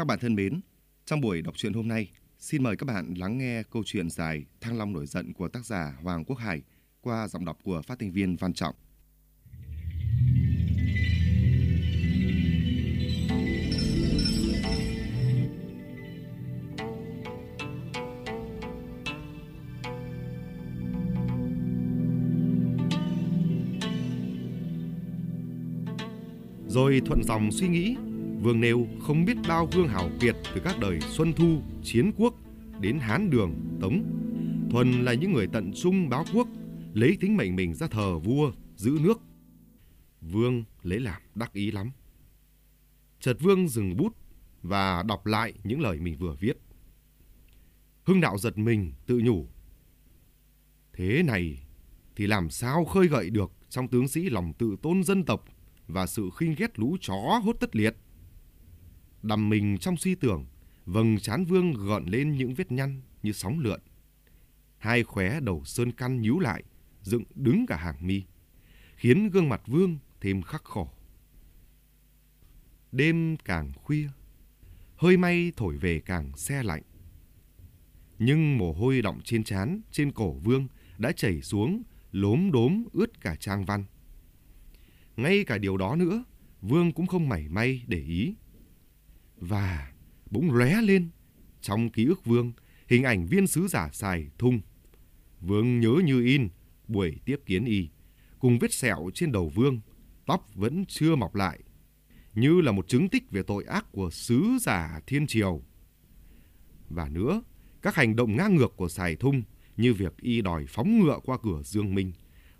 Các bạn thân mến, trong buổi đọc truyện hôm nay, xin mời các bạn lắng nghe câu chuyện dài Thăng Long nổi giận của tác giả Hoàng Quốc Hải qua giọng đọc của phát thanh viên Văn Trọng. Rồi thuận dòng suy nghĩ, Vương nêu không biết bao vương hào kiệt từ các đời Xuân Thu, Chiến Quốc đến Hán Đường, Tống. Thuần là những người tận trung báo quốc, lấy tính mệnh mình ra thờ vua, giữ nước. Vương lấy làm đắc ý lắm. Chợt Vương dừng bút và đọc lại những lời mình vừa viết. Hưng đạo giật mình tự nhủ. Thế này thì làm sao khơi gợi được trong tướng sĩ lòng tự tôn dân tộc và sự khinh ghét lũ chó hốt tất liệt. Đầm mình trong suy tưởng, vầng trán vương gợn lên những vết nhăn như sóng lượn. Hai khóe đầu sơn căn nhíu lại, dựng đứng cả hàng mi, khiến gương mặt vương thêm khắc khổ. Đêm càng khuya, hơi may thổi về càng xe lạnh. Nhưng mồ hôi đọng trên trán, trên cổ vương đã chảy xuống, lốm đốm ướt cả trang văn. Ngay cả điều đó nữa, Vương cũng không mảy may để ý. Và bỗng lóe lên trong ký ức Vương hình ảnh viên sứ giả xài thung. Vương nhớ như in buổi tiếp kiến y, cùng vết sẹo trên đầu Vương, tóc vẫn chưa mọc lại, như là một chứng tích về tội ác của sứ giả thiên triều. Và nữa, các hành động ngang ngược của xài thung như việc y đòi phóng ngựa qua cửa Dương Minh,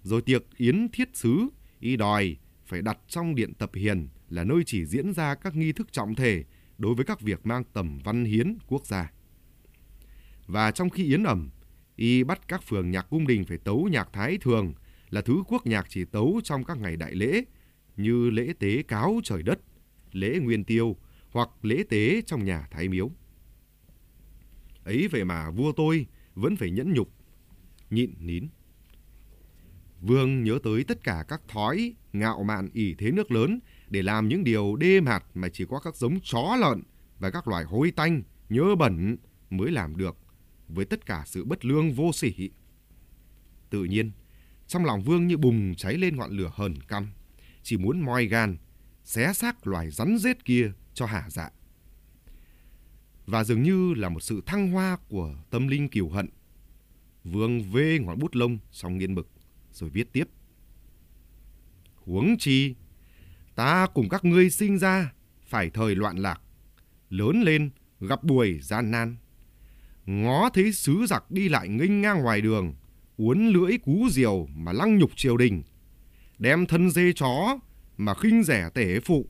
rồi tiệc yến thiết sứ y đòi phải đặt trong điện tập hiền là nơi chỉ diễn ra các nghi thức trọng thể đối với các việc mang tầm văn hiến quốc gia. Và trong khi yến ẩm, y bắt các phường nhạc cung đình phải tấu nhạc thái thường là thứ quốc nhạc chỉ tấu trong các ngày đại lễ như lễ tế cáo trời đất, lễ nguyên tiêu hoặc lễ tế trong nhà thái miếu. Ấy vậy mà vua tôi vẫn phải nhẫn nhục, nhịn nín. Vương nhớ tới tất cả các thói ngạo mạn ỷ thế nước lớn để làm những điều đê mạt mà chỉ có các giống chó lợn và các loài hôi tanh, nhớ bẩn mới làm được với tất cả sự bất lương vô sỉ. Tự nhiên, trong lòng Vương như bùng cháy lên ngọn lửa hờn căm, chỉ muốn moi gan, xé xác loài rắn rết kia cho hả dạ. Và dường như là một sự thăng hoa của tâm linh kiều hận. Vương vê ngọn bút lông xong nghiên mực rồi viết tiếp. Huống chi, ta cùng các ngươi sinh ra phải thời loạn lạc, lớn lên gặp buổi gian nan. Ngó thấy sứ giặc đi lại nghênh ngang ngoài đường, uốn lưỡi cú diều mà lăng nhục triều đình, đem thân dê chó mà khinh rẻ tể phụ.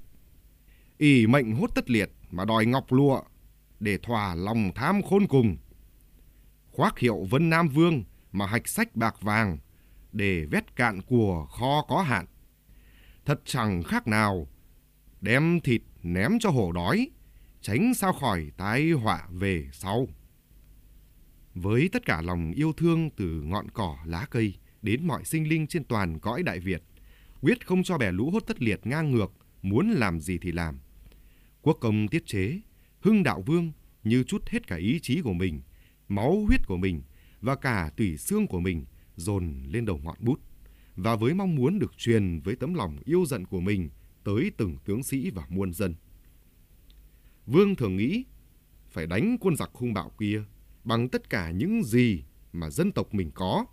ỷ mệnh hốt tất liệt mà đòi ngọc lụa để thỏa lòng tham khôn cùng. Khoác hiệu Vân Nam Vương mà hạch sách bạc vàng để vét cạn của kho có hạn. Thật chẳng khác nào đem thịt ném cho hổ đói, tránh sao khỏi tai họa về sau. Với tất cả lòng yêu thương từ ngọn cỏ lá cây đến mọi sinh linh trên toàn cõi Đại Việt, quyết không cho bè lũ hốt tất liệt ngang ngược, muốn làm gì thì làm. Quốc công tiết chế, hưng đạo vương như chút hết cả ý chí của mình, máu huyết của mình và cả tủy xương của mình dồn lên đầu ngọn bút và với mong muốn được truyền với tấm lòng yêu giận của mình tới từng tướng sĩ và muôn dân. Vương thường nghĩ phải đánh quân giặc hung bạo kia bằng tất cả những gì mà dân tộc mình có.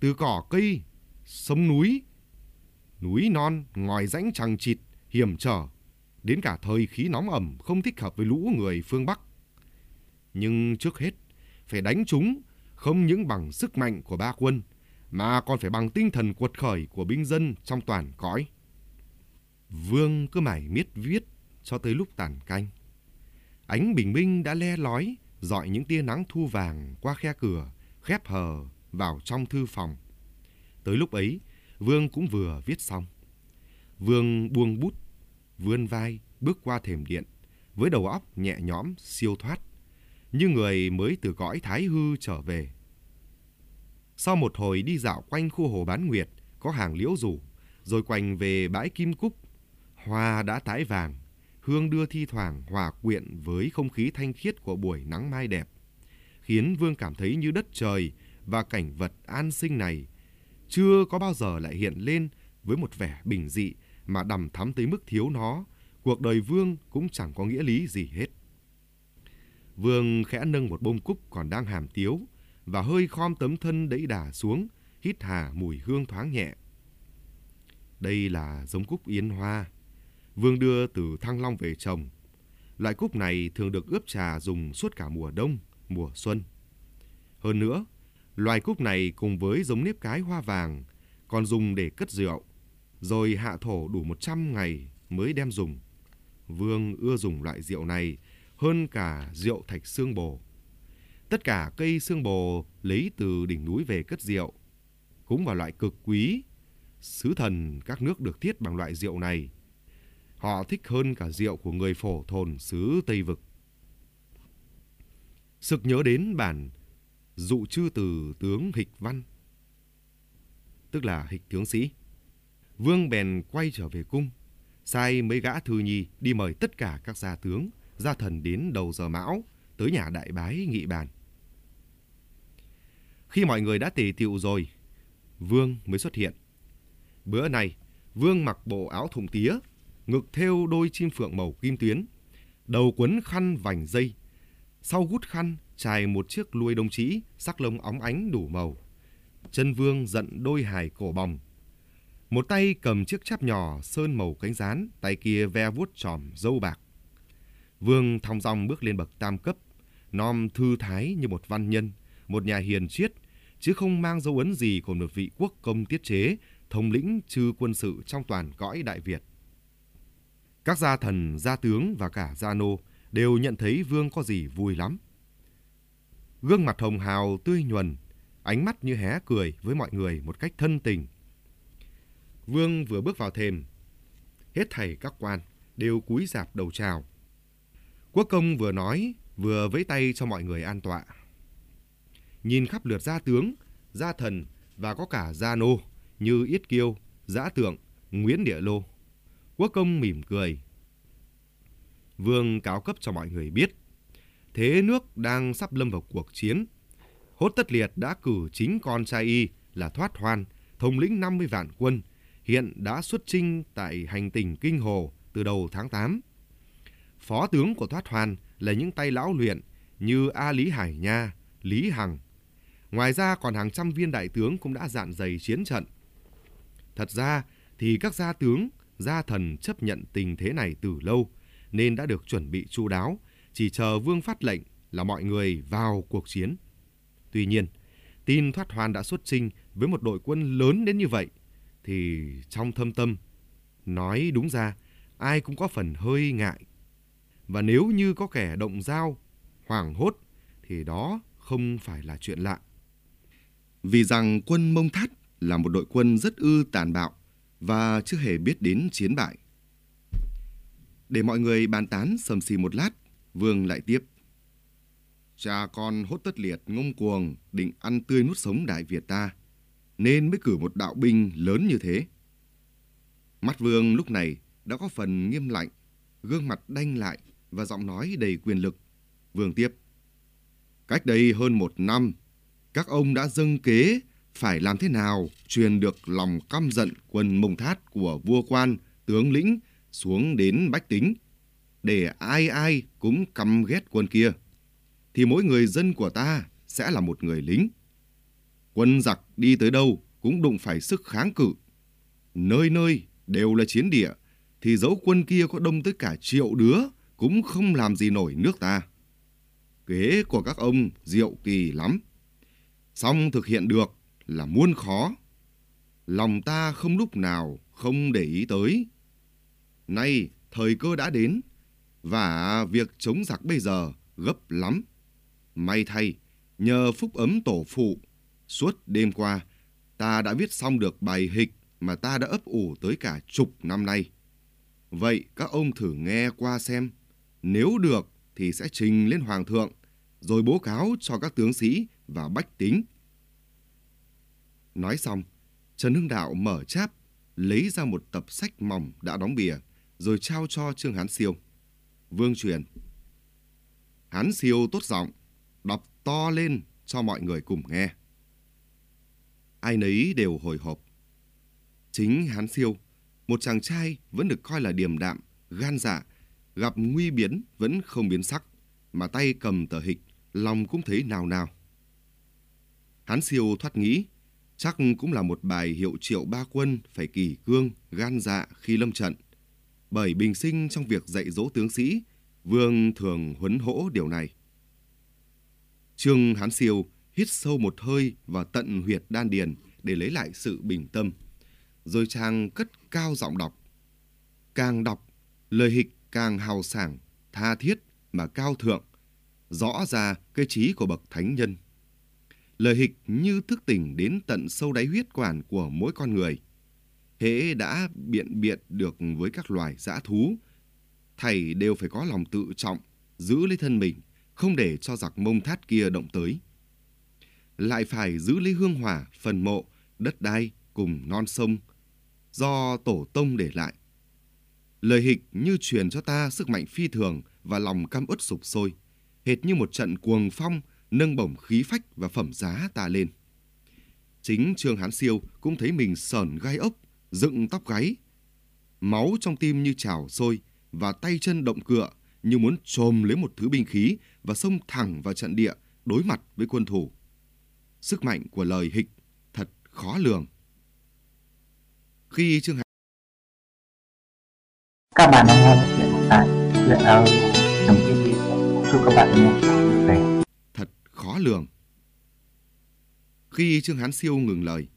Từ cỏ cây, sông núi, núi non, ngòi rãnh chằng chịt, hiểm trở, đến cả thời khí nóng ẩm không thích hợp với lũ người phương Bắc. Nhưng trước hết, phải đánh chúng không những bằng sức mạnh của ba quân, mà còn phải bằng tinh thần cuột khởi của binh dân trong toàn cõi. Vương cứ mải miết viết cho tới lúc tàn canh. Ánh bình minh đã le lói, dọi những tia nắng thu vàng qua khe cửa, khép hờ vào trong thư phòng. Tới lúc ấy, Vương cũng vừa viết xong. Vương buông bút, vươn vai, bước qua thềm điện, với đầu óc nhẹ nhõm, siêu thoát, như người mới từ cõi thái hư trở về. Sau một hồi đi dạo quanh khu hồ bán nguyệt, có hàng liễu rủ, rồi quanh về bãi kim cúc, hoa đã tái vàng, hương đưa thi thoảng hòa quyện với không khí thanh khiết của buổi nắng mai đẹp, khiến Vương cảm thấy như đất trời và cảnh vật an sinh này chưa có bao giờ lại hiện lên với một vẻ bình dị mà đầm thắm tới mức thiếu nó, cuộc đời Vương cũng chẳng có nghĩa lý gì hết. Vương khẽ nâng một bông cúc còn đang hàm tiếu và hơi khom tấm thân đẩy đà xuống, hít hà mùi hương thoáng nhẹ. Đây là giống cúc yến hoa. Vương đưa từ Thăng Long về trồng. Loại cúc này thường được ướp trà dùng suốt cả mùa đông, mùa xuân. Hơn nữa, loài cúc này cùng với giống nếp cái hoa vàng còn dùng để cất rượu, rồi hạ thổ đủ 100 ngày mới đem dùng. Vương ưa dùng loại rượu này hơn cả rượu thạch xương bồ. Tất cả cây xương bồ lấy từ đỉnh núi về cất rượu, cũng là loại cực quý. Sứ thần các nước được thiết bằng loại rượu này. Họ thích hơn cả rượu của người phổ thồn xứ Tây Vực. Sực nhớ đến bản dụ chư từ tướng Hịch Văn, tức là Hịch tướng sĩ. Vương bèn quay trở về cung, sai mấy gã thư nhi đi mời tất cả các gia tướng, gia thần đến đầu giờ mão, tới nhà đại bái nghị bàn. Khi mọi người đã tề tiệu rồi, Vương mới xuất hiện. Bữa này, Vương mặc bộ áo thùng tía, ngực thêu đôi chim phượng màu kim tuyến, đầu quấn khăn vành dây, sau gút khăn trải một chiếc luôi đồng chí sắc lông óng ánh đủ màu. Chân Vương giận đôi hài cổ bòng. Một tay cầm chiếc cháp nhỏ sơn màu cánh rán, tay kia ve vuốt tròm dâu bạc. Vương thong dong bước lên bậc tam cấp, nom thư thái như một văn nhân, một nhà hiền triết, chứ không mang dấu ấn gì của một vị quốc công tiết chế, thống lĩnh chư quân sự trong toàn cõi Đại Việt. Các gia thần, gia tướng và cả gia nô đều nhận thấy Vương có gì vui lắm. Gương mặt hồng hào tươi nhuần, ánh mắt như hé cười với mọi người một cách thân tình. Vương vừa bước vào thềm, hết thầy các quan đều cúi rạp đầu chào. Quốc công vừa nói, vừa vẫy tay cho mọi người an tọa. Nhìn khắp lượt gia tướng, gia thần và có cả gia nô như Yết Kiêu, Giã Tượng, Nguyễn Địa Lô. Quốc công mỉm cười. Vương cáo cấp cho mọi người biết, thế nước đang sắp lâm vào cuộc chiến. Hốt Tất Liệt đã cử chính con trai y là Thoát Hoan, thống lĩnh 50 vạn quân, hiện đã xuất chinh tại hành tỉnh Kinh Hồ từ đầu tháng 8. Phó tướng của Thoát Hoan là những tay lão luyện như A Lý Hải Nha, Lý Hằng. Ngoài ra còn hàng trăm viên đại tướng cũng đã dạn dày chiến trận. Thật ra thì các gia tướng, gia thần chấp nhận tình thế này từ lâu nên đã được chuẩn bị chu đáo, chỉ chờ vương phát lệnh là mọi người vào cuộc chiến. Tuy nhiên, tin Thoát Hoan đã xuất trinh với một đội quân lớn đến như vậy thì trong thâm tâm nói đúng ra ai cũng có phần hơi ngại và nếu như có kẻ động dao, hoảng hốt, thì đó không phải là chuyện lạ. Vì rằng quân Mông Thát là một đội quân rất ư tàn bạo và chưa hề biết đến chiến bại. Để mọi người bàn tán sầm xì một lát, Vương lại tiếp. Cha con hốt tất liệt ngông cuồng định ăn tươi nuốt sống Đại Việt ta, nên mới cử một đạo binh lớn như thế. Mắt Vương lúc này đã có phần nghiêm lạnh, gương mặt đanh lại và giọng nói đầy quyền lực. Vương tiếp. Cách đây hơn một năm, các ông đã dâng kế phải làm thế nào truyền được lòng căm giận quân mông thát của vua quan, tướng lĩnh xuống đến bách tính, để ai ai cũng căm ghét quân kia, thì mỗi người dân của ta sẽ là một người lính. Quân giặc đi tới đâu cũng đụng phải sức kháng cự. Nơi nơi đều là chiến địa, thì dấu quân kia có đông tới cả triệu đứa cũng không làm gì nổi nước ta. Kế của các ông diệu kỳ lắm. Xong thực hiện được là muôn khó. Lòng ta không lúc nào không để ý tới. Nay thời cơ đã đến, và việc chống giặc bây giờ gấp lắm. May thay, nhờ phúc ấm tổ phụ, suốt đêm qua, ta đã viết xong được bài hịch mà ta đã ấp ủ tới cả chục năm nay. Vậy các ông thử nghe qua xem. Nếu được thì sẽ trình lên Hoàng thượng, rồi bố cáo cho các tướng sĩ và bách tính. Nói xong, Trần Hưng Đạo mở cháp, lấy ra một tập sách mỏng đã đóng bìa, rồi trao cho Trương Hán Siêu. Vương truyền. Hán siêu tốt giọng, đọc to lên cho mọi người cùng nghe. Ai nấy đều hồi hộp. Chính Hán siêu, một chàng trai vẫn được coi là điềm đạm, gan dạ, gặp nguy biến vẫn không biến sắc, mà tay cầm tờ hịch, lòng cũng thấy nào nào. Hán siêu thoát nghĩ, chắc cũng là một bài hiệu triệu ba quân phải kỳ cương, gan dạ khi lâm trận. Bởi bình sinh trong việc dạy dỗ tướng sĩ, Vương thường huấn hỗ điều này. Trương Hán Siêu hít sâu một hơi và tận huyệt đan điền để lấy lại sự bình tâm. Rồi chàng cất cao giọng đọc. Càng đọc, lời hịch càng hào sảng, tha thiết mà cao thượng, rõ ra cái trí của bậc thánh nhân. Lời hịch như thức tỉnh đến tận sâu đáy huyết quản của mỗi con người. Hễ đã biện biện được với các loài dã thú, thầy đều phải có lòng tự trọng, giữ lấy thân mình, không để cho giặc mông thát kia động tới. Lại phải giữ lấy hương hỏa, phần mộ, đất đai cùng non sông, do tổ tông để lại. Lời hịch như truyền cho ta sức mạnh phi thường và lòng cam uất sục sôi, hệt như một trận cuồng phong nâng bổng khí phách và phẩm giá ta lên. Chính Trương Hán Siêu cũng thấy mình sờn gai ốc, dựng tóc gáy. Máu trong tim như trào sôi và tay chân động cựa như muốn trồm lấy một thứ binh khí và xông thẳng vào trận địa đối mặt với quân thủ. Sức mạnh của lời hịch thật khó lường. Khi Trương Hán Các bạn đang nghe chuyện tại chuyện ở Đồng Chúc các bạn nghe vui vẻ khó lường. Khi Trương Hán Siêu ngừng lời,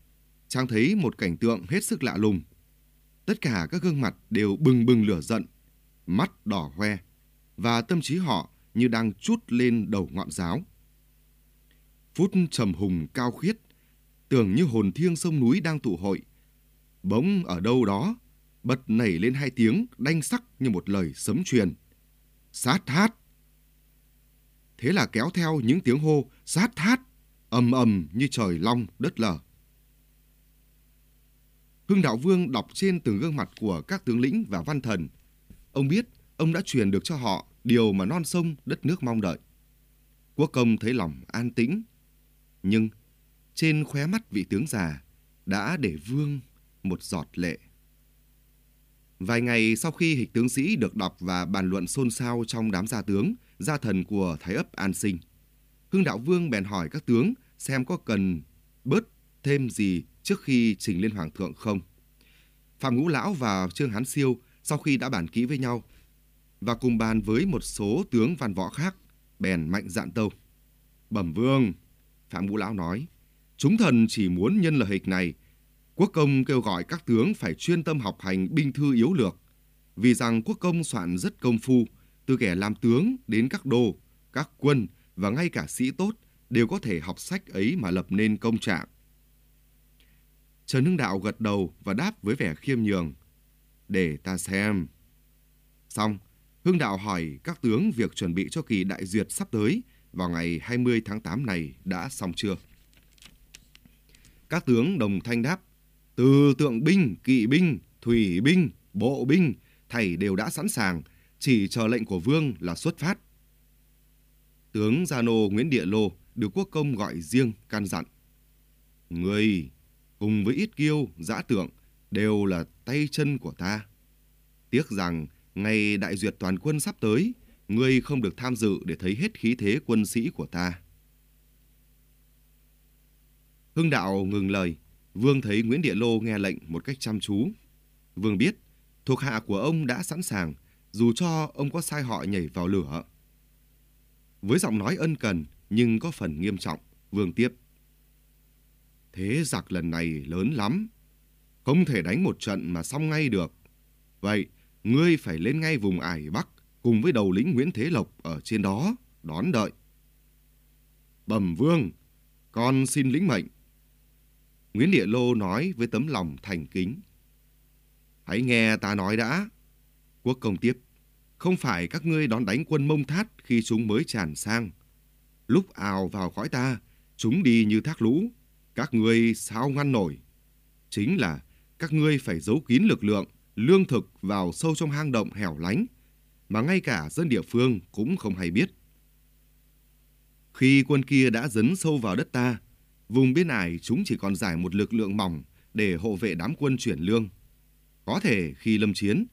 chàng thấy một cảnh tượng hết sức lạ lùng. Tất cả các gương mặt đều bừng bừng lửa giận, mắt đỏ hoe, và tâm trí họ như đang chút lên đầu ngọn giáo. Phút trầm hùng cao khiết, tưởng như hồn thiêng sông núi đang tụ hội. Bỗng ở đâu đó, bật nảy lên hai tiếng đanh sắc như một lời sấm truyền. Sát hát! Thế là kéo theo những tiếng hô sát thát ầm ầm như trời long đất lở. Hưng Đạo Vương đọc trên từng gương mặt của các tướng lĩnh và văn thần. Ông biết ông đã truyền được cho họ điều mà non sông đất nước mong đợi. Quốc công thấy lòng an tĩnh, nhưng trên khóe mắt vị tướng già đã để vương một giọt lệ. Vài ngày sau khi hịch tướng sĩ được đọc và bàn luận xôn xao trong đám gia tướng, gia thần của Thái ấp An Sinh, Hưng Đạo Vương bèn hỏi các tướng xem có cần bớt thêm gì trước khi trình lên Hoàng thượng không. Phạm Ngũ Lão và Trương Hán Siêu sau khi đã bàn kỹ với nhau và cùng bàn với một số tướng văn võ khác, bèn mạnh dạn tâu. Bẩm vương, Phạm Ngũ Lão nói, chúng thần chỉ muốn nhân lời hịch này. Quốc công kêu gọi các tướng phải chuyên tâm học hành binh thư yếu lược, vì rằng quốc công soạn rất công phu, từ kẻ làm tướng đến các đô, các quân và ngay cả sĩ tốt đều có thể học sách ấy mà lập nên công trạng. Trần Hưng Đạo gật đầu và đáp với vẻ khiêm nhường. Để ta xem. Xong, Hưng Đạo hỏi các tướng việc chuẩn bị cho kỳ đại duyệt sắp tới vào ngày 20 tháng 8 này đã xong chưa? Các tướng đồng thanh đáp, từ tượng binh, kỵ binh, thủy binh, bộ binh, thầy đều đã sẵn sàng, chỉ chờ lệnh của vương là xuất phát. Tướng Gia Nô Nguyễn Địa Lô được quốc công gọi riêng can dặn. Người cùng với ít kiêu, giã tượng đều là tay chân của ta. Tiếc rằng ngày đại duyệt toàn quân sắp tới, ngươi không được tham dự để thấy hết khí thế quân sĩ của ta. Hưng đạo ngừng lời, Vương thấy Nguyễn Địa Lô nghe lệnh một cách chăm chú. Vương biết, thuộc hạ của ông đã sẵn sàng, dù cho ông có sai họ nhảy vào lửa. Với giọng nói ân cần, nhưng có phần nghiêm trọng, Vương tiếp. Thế giặc lần này lớn lắm, không thể đánh một trận mà xong ngay được. Vậy, ngươi phải lên ngay vùng ải Bắc cùng với đầu lĩnh Nguyễn Thế Lộc ở trên đó, đón đợi. Bẩm vương, con xin lĩnh mệnh. Nguyễn Địa Lô nói với tấm lòng thành kính. Hãy nghe ta nói đã. Quốc công tiếp, không phải các ngươi đón đánh quân mông thát khi chúng mới tràn sang. Lúc ào vào khỏi ta, chúng đi như thác lũ, các ngươi sao ngăn nổi. Chính là các ngươi phải giấu kín lực lượng, lương thực vào sâu trong hang động hẻo lánh, mà ngay cả dân địa phương cũng không hay biết. Khi quân kia đã dấn sâu vào đất ta, vùng biên ải chúng chỉ còn giải một lực lượng mỏng để hộ vệ đám quân chuyển lương. Có thể khi lâm chiến,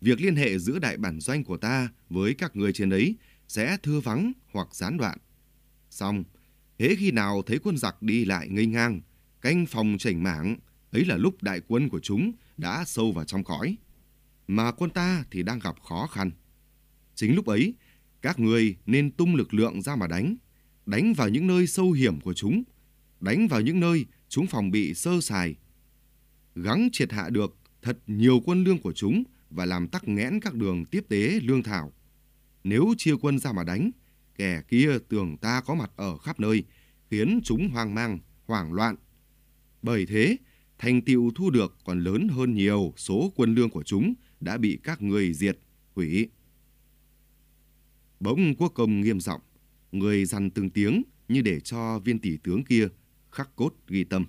việc liên hệ giữa đại bản doanh của ta với các người trên ấy sẽ thưa vắng hoặc gián đoạn. Xong, hễ khi nào thấy quân giặc đi lại ngây ngang, canh phòng chảnh mảng, ấy là lúc đại quân của chúng đã sâu vào trong cõi. Mà quân ta thì đang gặp khó khăn. Chính lúc ấy, các người nên tung lực lượng ra mà đánh, đánh vào những nơi sâu hiểm của chúng, đánh vào những nơi chúng phòng bị sơ sài. Gắng triệt hạ được thật nhiều quân lương của chúng và làm tắc nghẽn các đường tiếp tế lương thảo. Nếu chia quân ra mà đánh, kẻ kia tưởng ta có mặt ở khắp nơi, khiến chúng hoang mang, hoảng loạn. Bởi thế, thành tựu thu được còn lớn hơn nhiều số quân lương của chúng đã bị các người diệt, hủy. Bỗng quốc công nghiêm giọng, người dằn từng tiếng như để cho viên tỷ tướng kia khắc cốt ghi tâm.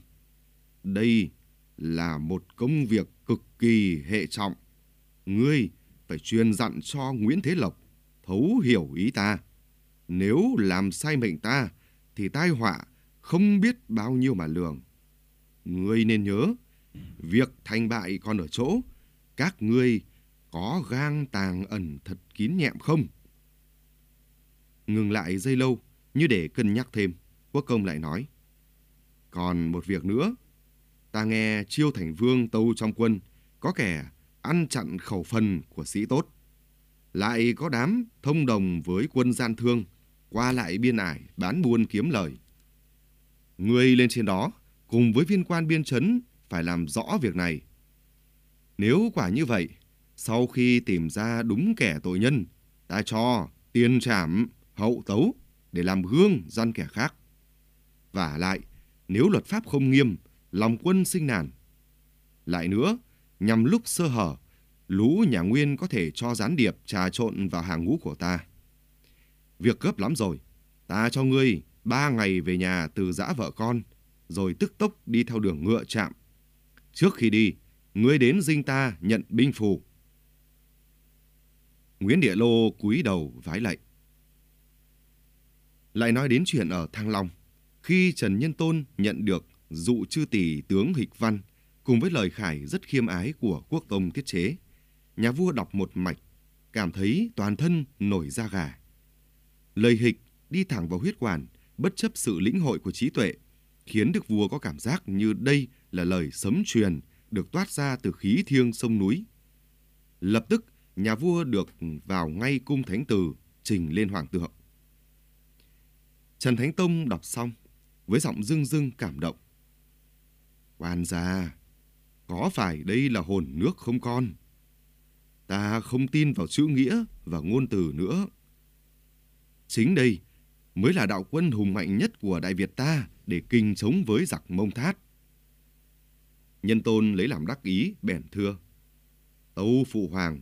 Đây là một công việc cực kỳ hệ trọng. Ngươi phải truyền dặn cho Nguyễn Thế Lộc thấu hiểu ý ta. Nếu làm sai mệnh ta, thì tai họa không biết bao nhiêu mà lường. Ngươi nên nhớ, việc thành bại còn ở chỗ, các ngươi có gang tàng ẩn thật kín nhẹm không? Ngừng lại dây lâu, như để cân nhắc thêm, quốc công lại nói. Còn một việc nữa, ta nghe chiêu thành vương tâu trong quân, có kẻ ăn chặn khẩu phần của sĩ tốt. Lại có đám thông đồng với quân gian thương, qua lại biên ải, bán buôn kiếm lời. Người lên trên đó, cùng với viên quan biên chấn, phải làm rõ việc này. Nếu quả như vậy, sau khi tìm ra đúng kẻ tội nhân, ta cho tiền trảm, hậu tấu để làm gương gian kẻ khác. Và lại, nếu luật pháp không nghiêm, lòng quân sinh nản. Lại nữa, nhằm lúc sơ hở, lũ nhà Nguyên có thể cho gián điệp trà trộn vào hàng ngũ của ta. Việc gấp lắm rồi, ta cho ngươi ba ngày về nhà từ giã vợ con, rồi tức tốc đi theo đường ngựa chạm. Trước khi đi, ngươi đến dinh ta nhận binh phù. Nguyễn Địa Lô cúi đầu vái lạy. Lại nói đến chuyện ở Thăng Long, khi Trần Nhân Tôn nhận được dụ chư tỷ tướng Hịch Văn cùng với lời khải rất khiêm ái của quốc tông tiết chế, nhà vua đọc một mạch, cảm thấy toàn thân nổi da gà. Lời hịch đi thẳng vào huyết quản, bất chấp sự lĩnh hội của trí tuệ, khiến đức vua có cảm giác như đây là lời sấm truyền được toát ra từ khí thiêng sông núi. Lập tức, nhà vua được vào ngay cung thánh từ, trình lên hoàng tượng. Trần Thánh Tông đọc xong, với giọng rưng rưng cảm động. Quan gia, có phải đây là hồn nước không con? Ta không tin vào chữ nghĩa và ngôn từ nữa. Chính đây mới là đạo quân hùng mạnh nhất của Đại Việt ta để kinh chống với giặc mông thát. Nhân tôn lấy làm đắc ý, bèn thưa. Tâu Phụ Hoàng,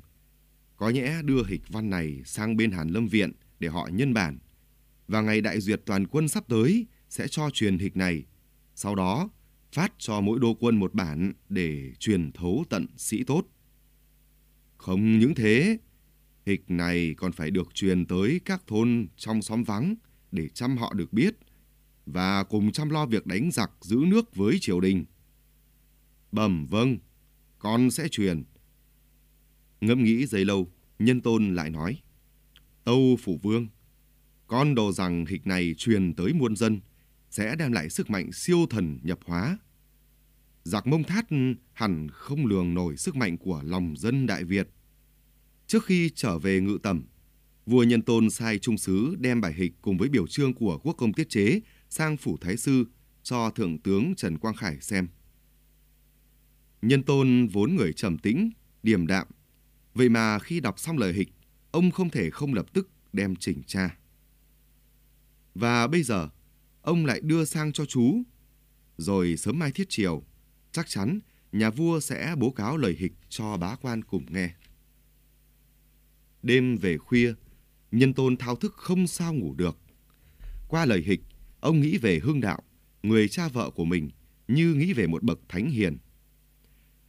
có nhẽ đưa hịch văn này sang bên Hàn Lâm Viện để họ nhân bản. Và ngày đại duyệt toàn quân sắp tới sẽ cho truyền hịch này. Sau đó, phát cho mỗi đô quân một bản để truyền thấu tận sĩ tốt. Không những thế, hịch này còn phải được truyền tới các thôn trong xóm vắng để chăm họ được biết và cùng chăm lo việc đánh giặc giữ nước với triều đình. Bẩm vâng, con sẽ truyền. Ngẫm nghĩ giây lâu, nhân tôn lại nói. Tâu Phủ Vương, con đồ rằng hịch này truyền tới muôn dân sẽ đem lại sức mạnh siêu thần nhập hóa. Giặc mông thát hẳn không lường nổi sức mạnh của lòng dân Đại Việt. Trước khi trở về ngự tẩm, vua Nhân Tôn sai trung sứ đem bài hịch cùng với biểu trương của quốc công tiết chế sang phủ thái sư cho thượng tướng Trần Quang Khải xem. Nhân Tôn vốn người trầm tĩnh, điềm đạm, vậy mà khi đọc xong lời hịch, ông không thể không lập tức đem chỉnh tra. Và bây giờ, ông lại đưa sang cho chú, rồi sớm mai thiết chiều, chắc chắn nhà vua sẽ bố cáo lời hịch cho bá quan cùng nghe. Đêm về khuya, nhân tôn thao thức không sao ngủ được. Qua lời hịch, ông nghĩ về hương đạo, người cha vợ của mình, như nghĩ về một bậc thánh hiền.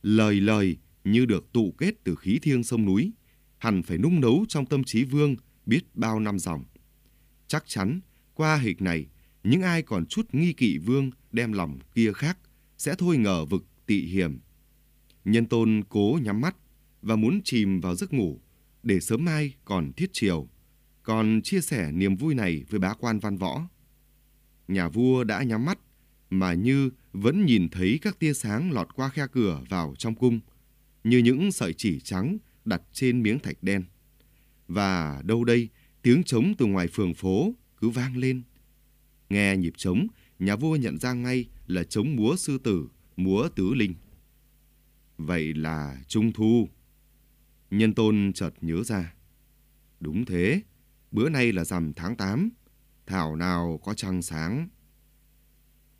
Lời lời như được tụ kết từ khí thiêng sông núi, hẳn phải nung nấu trong tâm trí vương biết bao năm dòng. Chắc chắn, qua hịch này, những ai còn chút nghi kỵ vương đem lòng kia khác sẽ thôi ngờ vực tị hiểm. Nhân tôn cố nhắm mắt và muốn chìm vào giấc ngủ để sớm mai còn thiết chiều, còn chia sẻ niềm vui này với bá quan văn võ. Nhà vua đã nhắm mắt mà như vẫn nhìn thấy các tia sáng lọt qua khe cửa vào trong cung, như những sợi chỉ trắng đặt trên miếng thạch đen. Và đâu đây, tiếng trống từ ngoài phường phố cứ vang lên. Nghe nhịp trống, nhà vua nhận ra ngay là trống múa sư tử, múa tứ linh. Vậy là Trung Thu. Nhân tôn chợt nhớ ra. Đúng thế, bữa nay là rằm tháng 8, thảo nào có trăng sáng.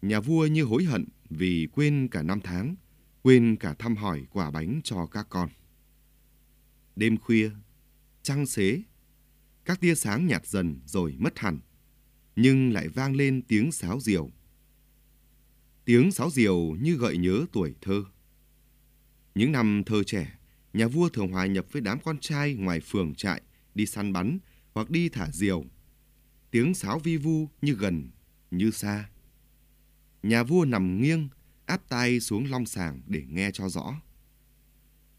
Nhà vua như hối hận vì quên cả năm tháng, quên cả thăm hỏi quả bánh cho các con. Đêm khuya, trăng xế, các tia sáng nhạt dần rồi mất hẳn, nhưng lại vang lên tiếng sáo diều. Tiếng sáo diều như gợi nhớ tuổi thơ. Những năm thơ trẻ, nhà vua thường hòa nhập với đám con trai ngoài phường trại đi săn bắn hoặc đi thả diều. Tiếng sáo vi vu như gần, như xa. Nhà vua nằm nghiêng, áp tay xuống long sàng để nghe cho rõ.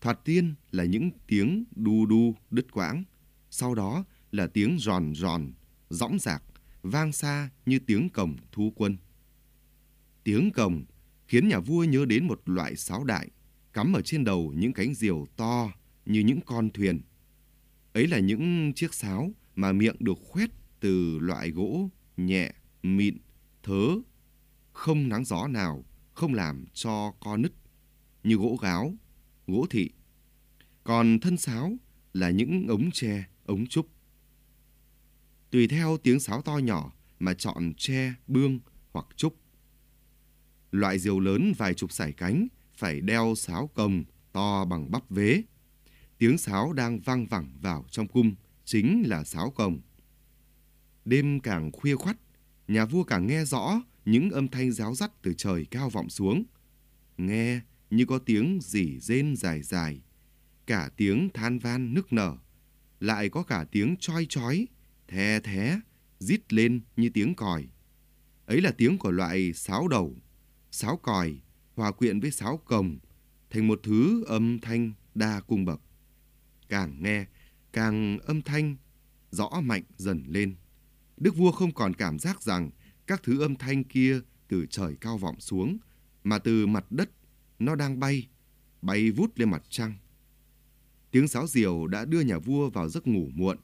Thoạt tiên là những tiếng đu đu đứt quãng, sau đó là tiếng giòn giòn, rõng rạc, vang xa như tiếng cồng thu quân. Tiếng cồng khiến nhà vua nhớ đến một loại sáo đại, cắm ở trên đầu những cánh diều to như những con thuyền. Ấy là những chiếc sáo mà miệng được khoét từ loại gỗ nhẹ, mịn, thớ, không nắng gió nào không làm cho co nứt, như gỗ gáo, gỗ thị. Còn thân sáo là những ống tre, ống trúc. Tùy theo tiếng sáo to nhỏ mà chọn tre, bương hoặc trúc. Loại diều lớn vài chục sải cánh phải đeo sáo cồng to bằng bắp vế. Tiếng sáo đang vang vẳng vào trong cung chính là sáo cồng. Đêm càng khuya khoắt, nhà vua càng nghe rõ những âm thanh giáo dắt từ trời cao vọng xuống. Nghe như có tiếng rỉ rên dài dài, cả tiếng than van nức nở, lại có cả tiếng choi chói, the thé, rít lên như tiếng còi. Ấy là tiếng của loại sáo đầu, sáo còi, hòa quyện với sáo cồng, thành một thứ âm thanh đa cung bậc. Càng nghe, càng âm thanh rõ mạnh dần lên. Đức vua không còn cảm giác rằng các thứ âm thanh kia từ trời cao vọng xuống, mà từ mặt đất nó đang bay, bay vút lên mặt trăng. Tiếng sáo diều đã đưa nhà vua vào giấc ngủ muộn.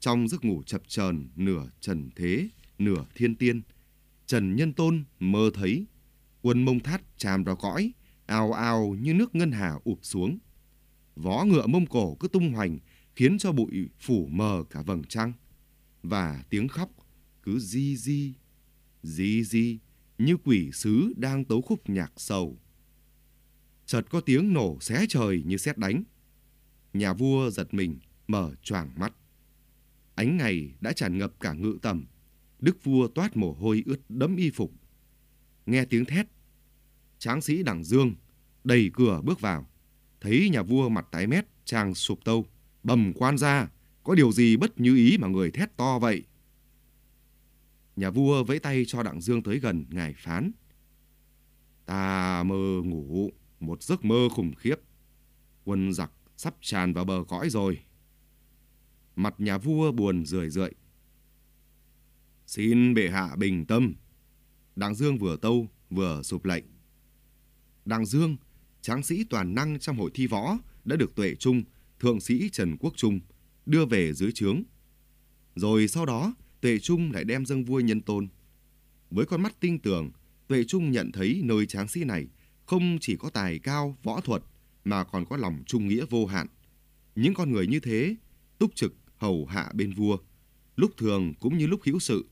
Trong giấc ngủ chập chờn nửa trần thế, nửa thiên tiên, Trần Nhân Tôn mơ thấy quân mông thát chàm vào cõi, ào ào như nước ngân hà ụp xuống. Vó ngựa mông cổ cứ tung hoành, khiến cho bụi phủ mờ cả vầng trăng. Và tiếng khóc cứ di di, di di như quỷ sứ đang tấu khúc nhạc sầu. Chợt có tiếng nổ xé trời như sét đánh. Nhà vua giật mình, mở choàng mắt. Ánh ngày đã tràn ngập cả ngự tầm. Đức vua toát mồ hôi ướt đẫm y phục. Nghe tiếng thét, tráng sĩ đẳng dương đẩy cửa bước vào. Thấy nhà vua mặt tái mét, chàng sụp tâu. Bầm quan ra, có điều gì bất như ý mà người thét to vậy? Nhà vua vẫy tay cho Đặng Dương tới gần, ngài phán. Ta mơ ngủ, một giấc mơ khủng khiếp. Quân giặc sắp tràn vào bờ cõi rồi. Mặt nhà vua buồn rười rượi. Xin bệ hạ bình tâm. Đặng Dương vừa tâu, vừa sụp lệnh. Đặng Dương, tráng sĩ toàn năng trong hội thi võ, đã được Tuệ Trung, thượng sĩ Trần Quốc Trung, đưa về dưới trướng. Rồi sau đó, Tuệ Trung lại đem dâng vua nhân tôn. Với con mắt tinh tường, Tuệ Trung nhận thấy nơi tráng sĩ này không chỉ có tài cao, võ thuật, mà còn có lòng trung nghĩa vô hạn. Những con người như thế, túc trực, hầu hạ bên vua, lúc thường cũng như lúc hữu sự,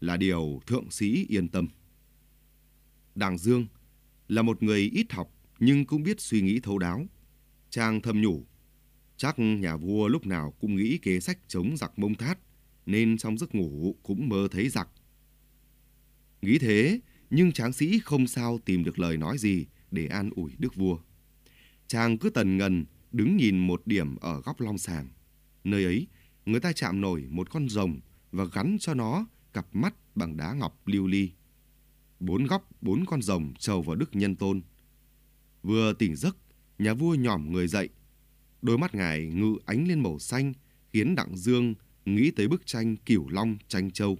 là điều thượng sĩ yên tâm. Đàng Dương là một người ít học nhưng cũng biết suy nghĩ thấu đáo. Chàng thầm nhủ, chắc nhà vua lúc nào cũng nghĩ kế sách chống giặc mông thát, nên trong giấc ngủ cũng mơ thấy giặc. Nghĩ thế, nhưng tráng sĩ không sao tìm được lời nói gì để an ủi đức vua. Chàng cứ tần ngần đứng nhìn một điểm ở góc long sàng. Nơi ấy, người ta chạm nổi một con rồng và gắn cho nó cặp mắt bằng đá ngọc lưu ly. Bốn góc bốn con rồng trầu vào Đức Nhân Tôn. Vừa tỉnh giấc, nhà vua nhỏm người dậy. Đôi mắt ngài ngự ánh lên màu xanh, khiến Đặng Dương nghĩ tới bức tranh Cửu Long tranh châu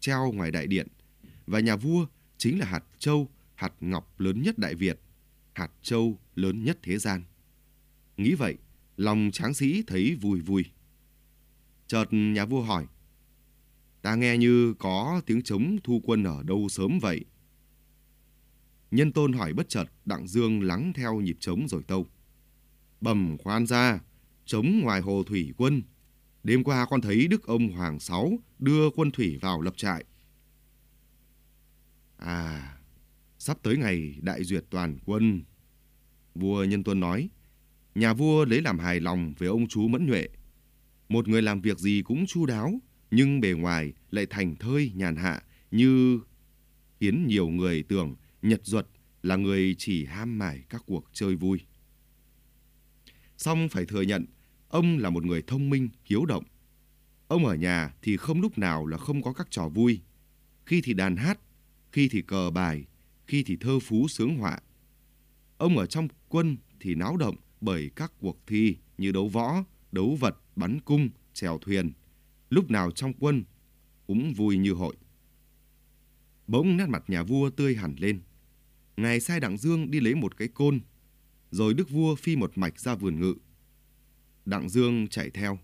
treo ngoài đại điện. Và nhà vua chính là hạt châu, hạt ngọc lớn nhất Đại Việt, hạt châu lớn nhất thế gian. Nghĩ vậy, lòng tráng sĩ thấy vui vui. Chợt nhà vua hỏi, ta nghe như có tiếng trống thu quân ở đâu sớm vậy. Nhân tôn hỏi bất chợt, Đặng Dương lắng theo nhịp trống rồi tâu. Bầm khoan ra, trống ngoài hồ thủy quân. Đêm qua con thấy Đức ông Hoàng Sáu đưa quân thủy vào lập trại. À, sắp tới ngày đại duyệt toàn quân. Vua Nhân Tuân nói, nhà vua lấy làm hài lòng về ông chú Mẫn Nhuệ. Một người làm việc gì cũng chu đáo, nhưng bề ngoài lại thành thơi nhàn hạ như khiến nhiều người tưởng Nhật Duật là người chỉ ham mải các cuộc chơi vui. Song phải thừa nhận, ông là một người thông minh, hiếu động. Ông ở nhà thì không lúc nào là không có các trò vui. Khi thì đàn hát, khi thì cờ bài, khi thì thơ phú sướng họa. Ông ở trong quân thì náo động bởi các cuộc thi như đấu võ, đấu vật, bắn cung, chèo thuyền. Lúc nào trong quân cũng vui như hội. Bỗng nét mặt nhà vua tươi hẳn lên. Ngài sai Đặng Dương đi lấy một cái côn, rồi đức vua phi một mạch ra vườn ngự. Đặng Dương chạy theo.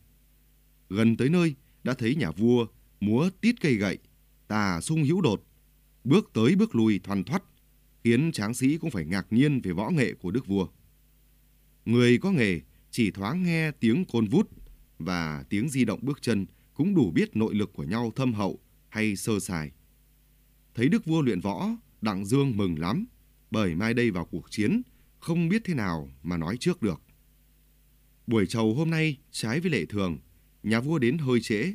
Gần tới nơi, đã thấy nhà vua múa tít cây gậy, tà sung hữu đột, bước tới bước lui thoăn thoắt, khiến tráng sĩ cũng phải ngạc nhiên về võ nghệ của đức vua. Người có nghề chỉ thoáng nghe tiếng côn vút và tiếng di động bước chân cũng đủ biết nội lực của nhau thâm hậu hay sơ sài. Thấy đức vua luyện võ, Đặng Dương mừng lắm, bởi mai đây vào cuộc chiến, không biết thế nào mà nói trước được. Buổi chầu hôm nay trái với lệ thường, nhà vua đến hơi trễ.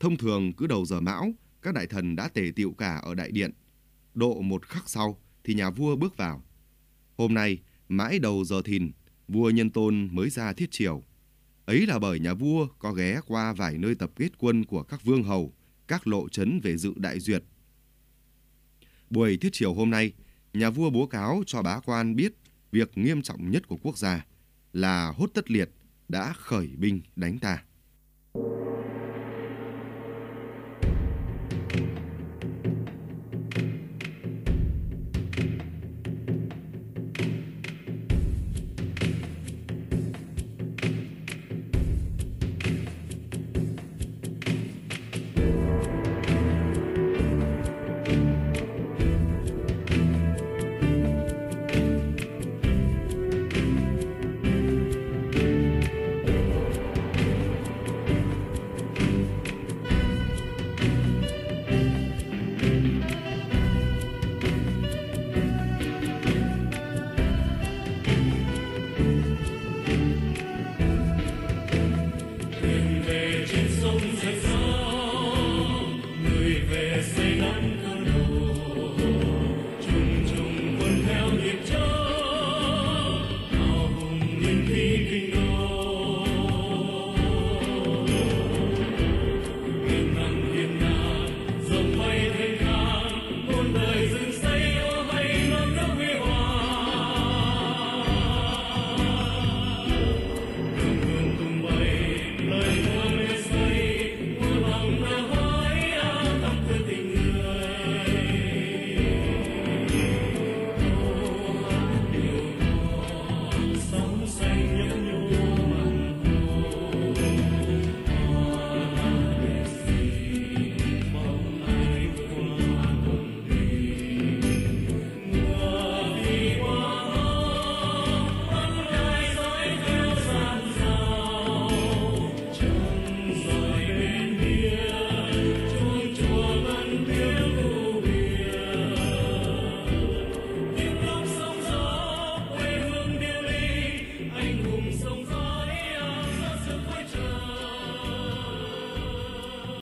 Thông thường cứ đầu giờ mão, các đại thần đã tề tiệu cả ở đại điện. Độ một khắc sau thì nhà vua bước vào. Hôm nay, mãi đầu giờ thìn, vua Nhân Tôn mới ra thiết triều. Ấy là bởi nhà vua có ghé qua vài nơi tập kết quân của các vương hầu, các lộ trấn về dự đại duyệt. Buổi thiết triều hôm nay, nhà vua bố cáo cho bá quan biết việc nghiêm trọng nhất của quốc gia là hốt tất liệt đã khởi binh đánh ta.